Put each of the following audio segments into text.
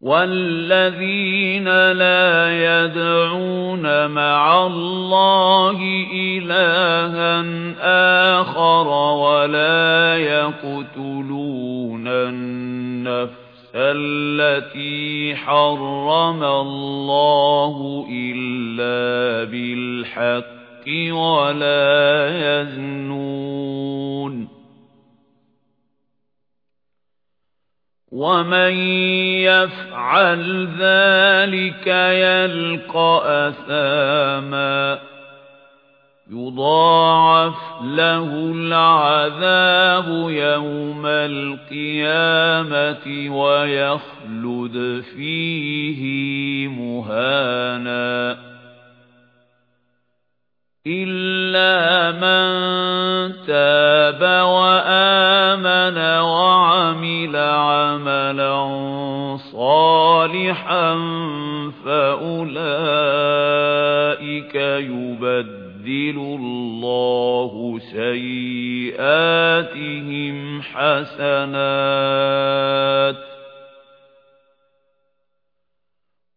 وَالَّذِينَ لَا يَدْعُونَ مَعَ اللَّهِ إِلَٰهًا آخَرَ وَلَا يَقْتُلُونَ النَّفْسَ الَّتِي حَرَّمَ اللَّهُ إِلَّا بِالْحَقِّ وَلَا يَزْنُونَ وَمَن يَفْعَلْ ذَلِكَ يَلْقَ أَثَامًا يُضَاعَفْ لَهُ الْعَذَابُ يَوْمَ الْقِيَامَةِ وَيَخْلُدْ فِيهِ مُهَانًا إِلَّا مَن تَابَ وَآمَنَ صَالِحًا فَأُولَئِكَ يُبَدِّلُ اللَّهُ سَيِّئَاتِهِمْ حَسَنَاتٍ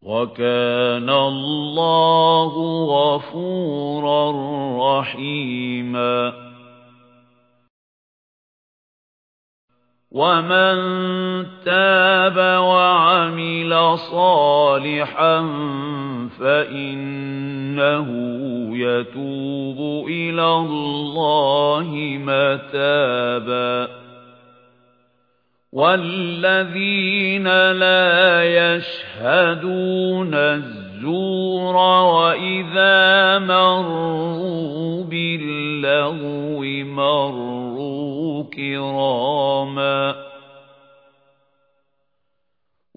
وَكَانَ اللَّهُ غَفُورًا رَّحِيمًا وَمَن تَابَ وَعَمِلَ صَالِحًا فَإِنَّهُ يَتُوبُ إِلَى اللَّهِ مَتَابًا وَالَّذِينَ لَا يَشْهَدُونَ الزُّورَ وَإِذَا مَرُّوا بِاللَّغْوِ مَرُّوا كِرَامًا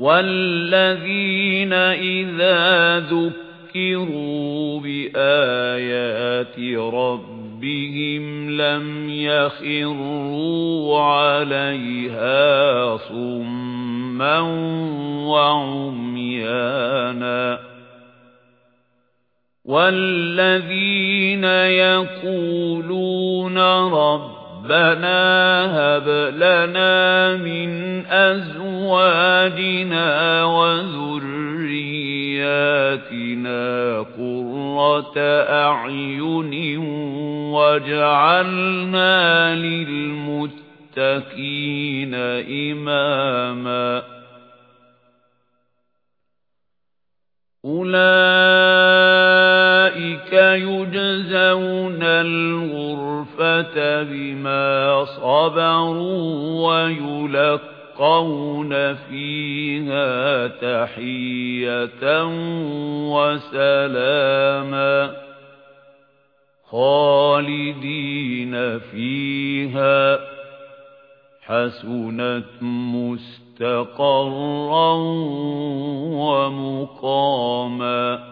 وَالَّذِينَ إِذَا ذُكِّرُوا بِآيَاتِ رَبِّهِمْ لَمْ يَخِرُّوا عَلَيْهَا صُمًّا وَعُمْيَانًا وَالَّذِينَ يَقُولُونَ رَبَّنَا هَبْ لَنَا مِنْ أَزْوَاجِنَا وَذُرِّيَّاتِنَا قُرَّةَ أَعْيُنٍ وَاجْعَلْنَا لِلْمُتَّقِينَ إِمَامًا. أُولَئِكَ يُجْزَوْنَ بِمَا صَبَرُوا وَيُلَقَّوْنَ فِيهَا تَحِيَّةً وَسَلَامًا خَالِدِينَ فِيهَا حَسُنَتْ مُسْتَقَرًّا وَمُقَامًا